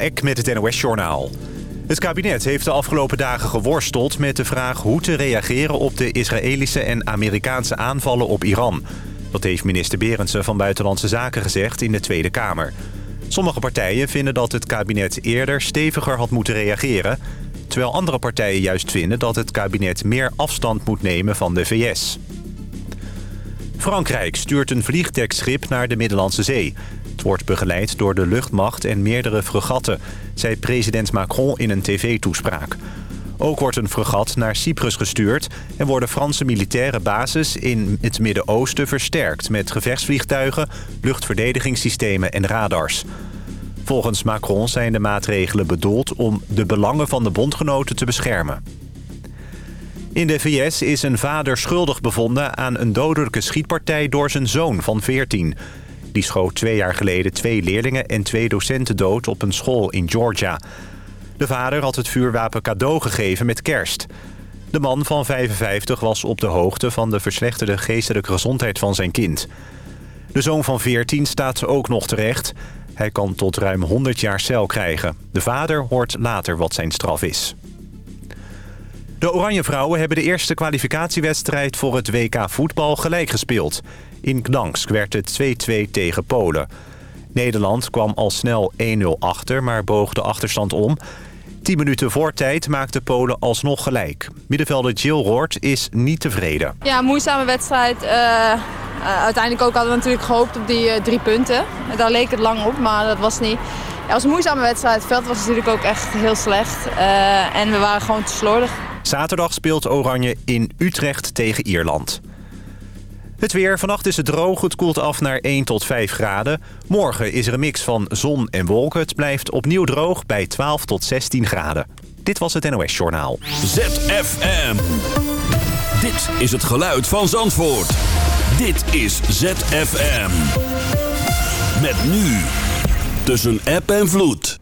Ek met het NOS-journaal. Het kabinet heeft de afgelopen dagen geworsteld met de vraag hoe te reageren op de Israëlische en Amerikaanse aanvallen op Iran. Dat heeft minister Berendsen van Buitenlandse Zaken gezegd in de Tweede Kamer. Sommige partijen vinden dat het kabinet eerder steviger had moeten reageren... terwijl andere partijen juist vinden dat het kabinet meer afstand moet nemen van de VS. Frankrijk stuurt een vliegdekschip naar de Middellandse Zee. Het wordt begeleid door de luchtmacht en meerdere fregatten... zei president Macron in een tv-toespraak. Ook wordt een fregat naar Cyprus gestuurd... en worden Franse militaire bases in het Midden-Oosten versterkt... met gevechtsvliegtuigen, luchtverdedigingssystemen en radars. Volgens Macron zijn de maatregelen bedoeld om de belangen van de bondgenoten te beschermen. In de VS is een vader schuldig bevonden aan een dodelijke schietpartij door zijn zoon van 14. Die schoot twee jaar geleden twee leerlingen en twee docenten dood op een school in Georgia. De vader had het vuurwapen cadeau gegeven met kerst. De man van 55 was op de hoogte van de verslechterde geestelijke gezondheid van zijn kind. De zoon van 14 staat ook nog terecht. Hij kan tot ruim 100 jaar cel krijgen. De vader hoort later wat zijn straf is. De Oranje Vrouwen hebben de eerste kwalificatiewedstrijd voor het WK voetbal gelijk gespeeld. In Gdansk werd het 2-2 tegen Polen. Nederland kwam al snel 1-0 achter, maar boog de achterstand om. 10 minuten voor tijd maakte Polen alsnog gelijk. Middenvelder Jill Roord is niet tevreden. Ja, moeizame wedstrijd. Uh, uh, uiteindelijk ook hadden we natuurlijk gehoopt op die uh, drie punten. Daar leek het lang op, maar dat was niet. Ja, het was een moeizame wedstrijd. Het veld was natuurlijk ook echt heel slecht. en we waren gewoon te slordig. Zaterdag speelt Oranje in Utrecht tegen Ierland. Het weer. Vannacht is het droog. Het koelt af naar 1 tot 5 graden. Morgen is er een mix van zon en wolken. Het blijft opnieuw droog bij 12 tot 16 graden. Dit was het NOS Journaal. ZFM. Dit is het geluid van Zandvoort. Dit is ZFM. Met nu. Tussen app en vloed.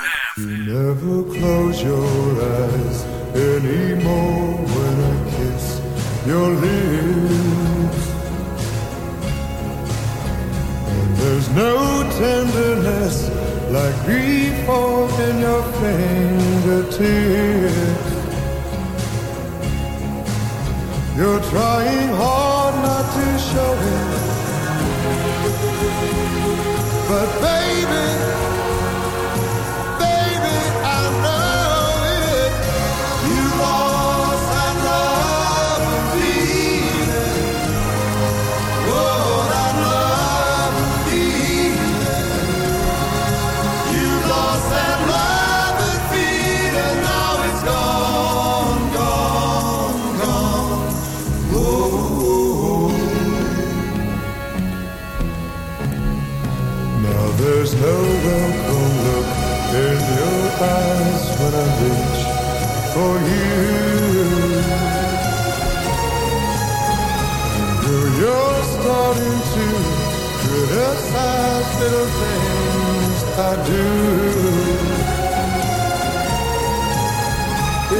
Just sad little things I do.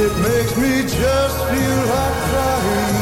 It makes me just feel like crying.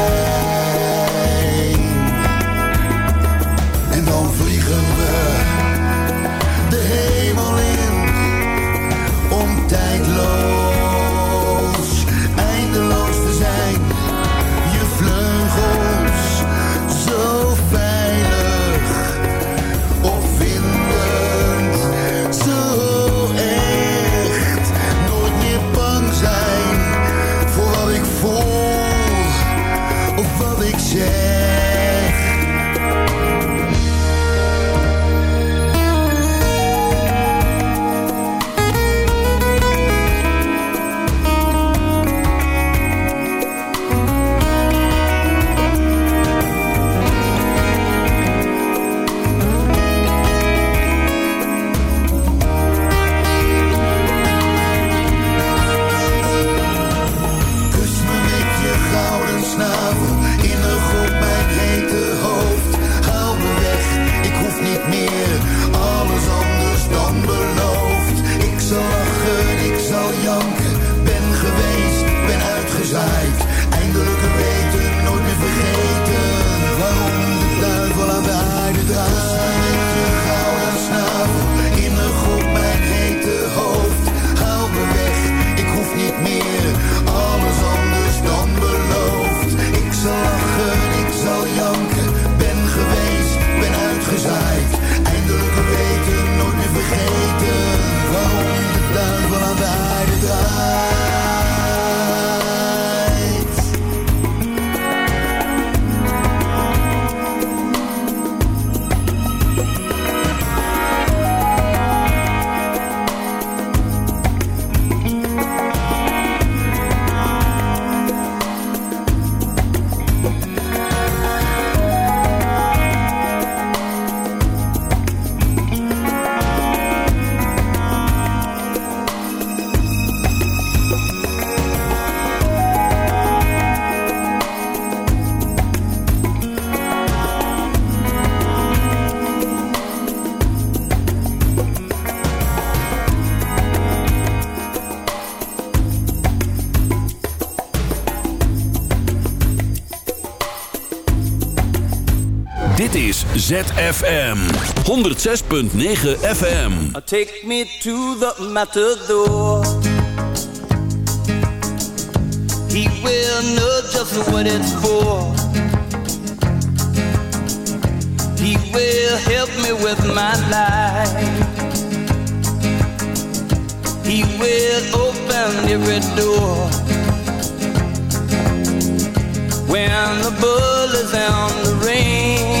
ZFM 106.9 FM. Take me to the matador. He will know just what it's for. He will help me with my life. He will open every door. When the bull is on the rain,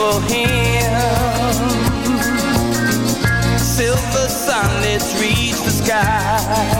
joyful hymns. Silver sunlets reach the sky.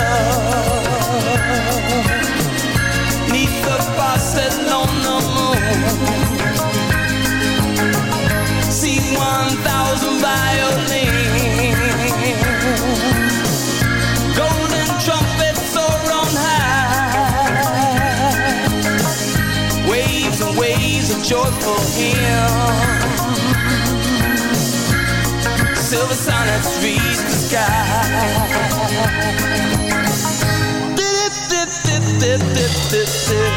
Silver sonnets reach the sky. Dip, dip, dip,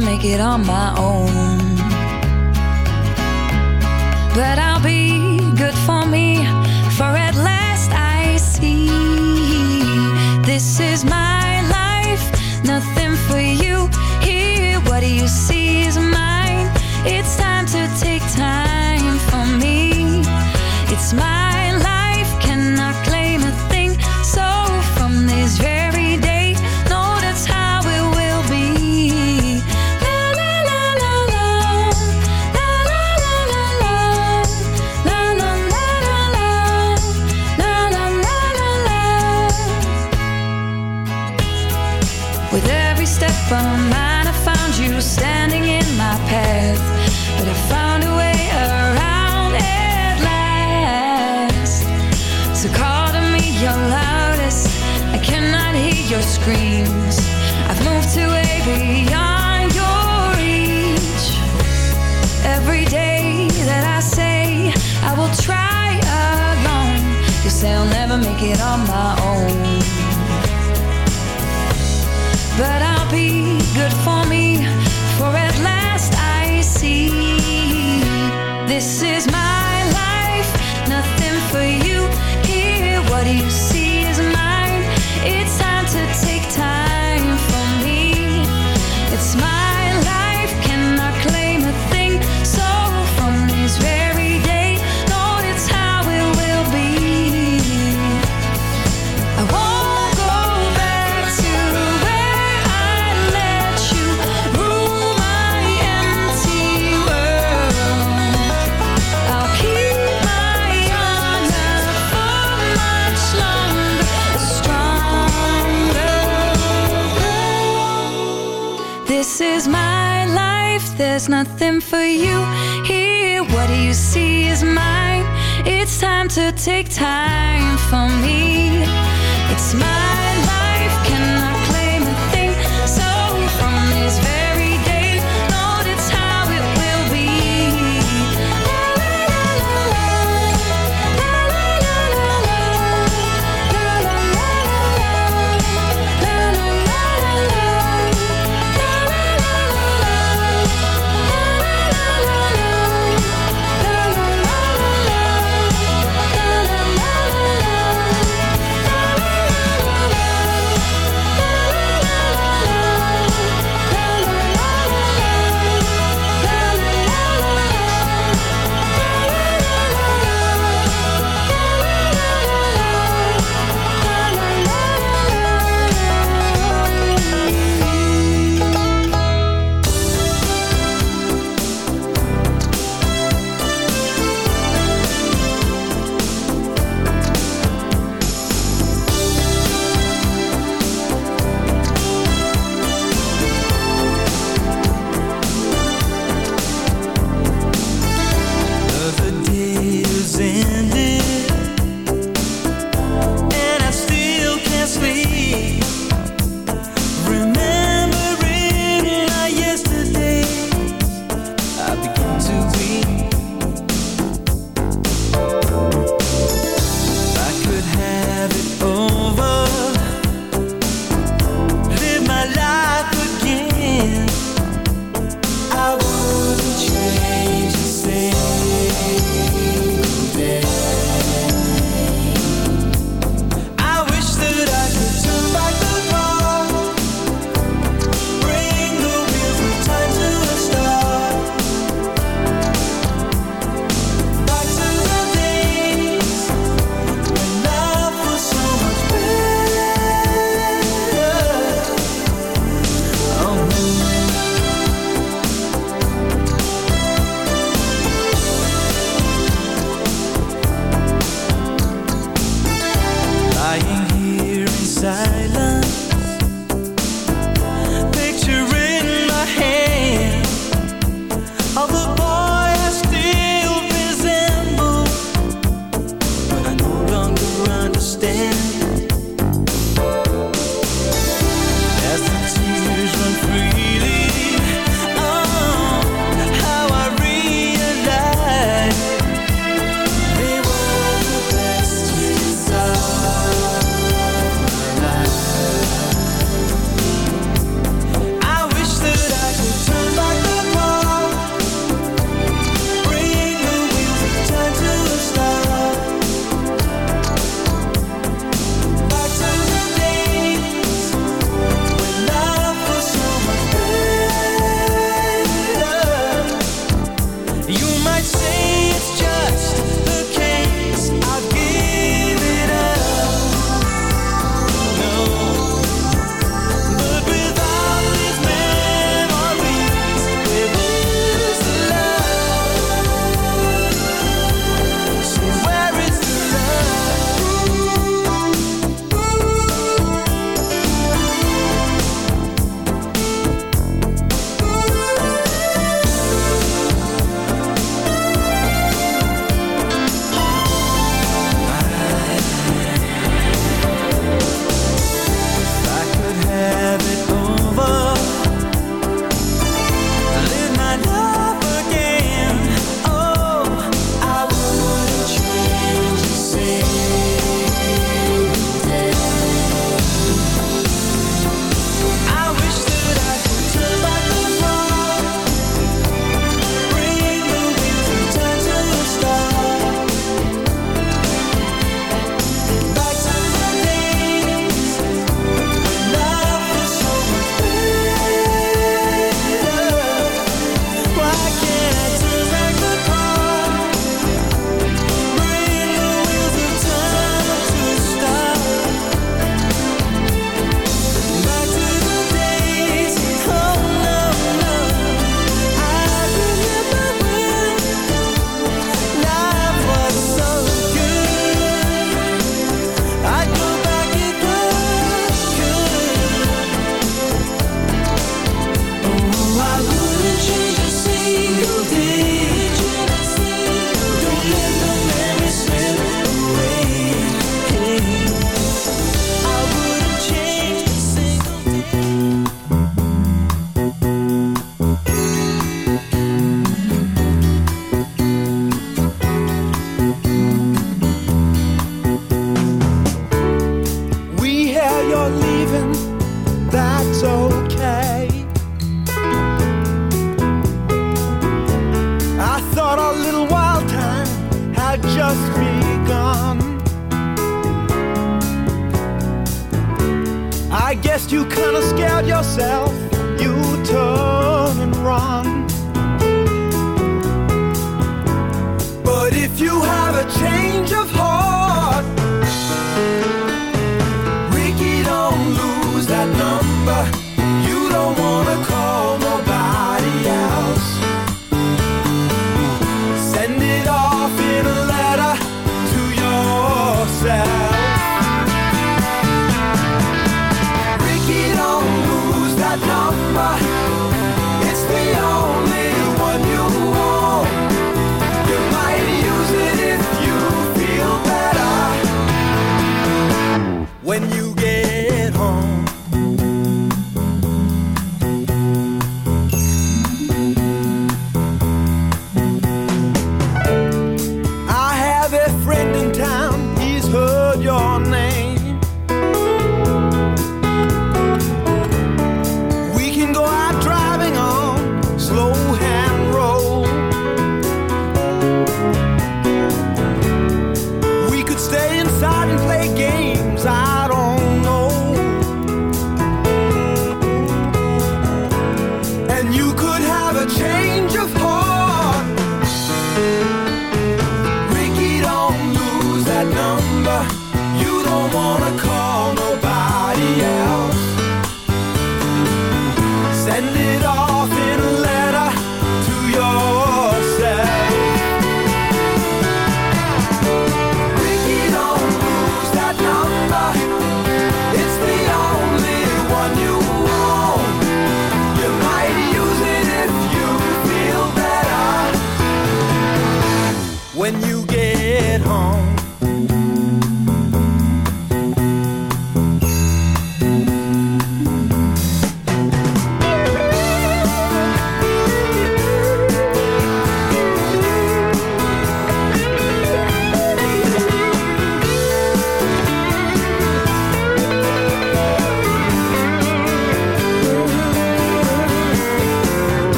never make it on my own. But I'll be good for me. make it on my own. But I'll be good for to take time for me.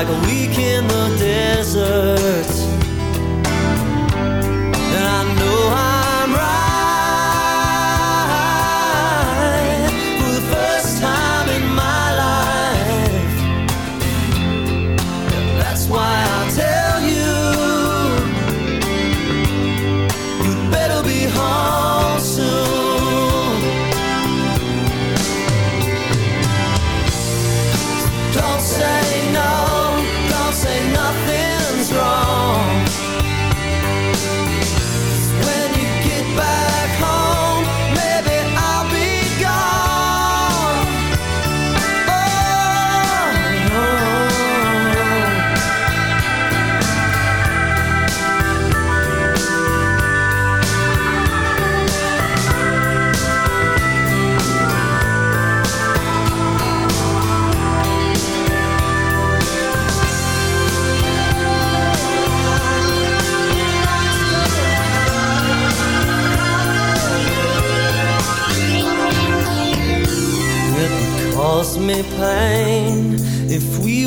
like a weed.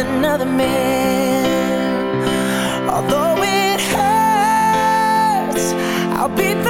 another man. Although it hurts, I'll be the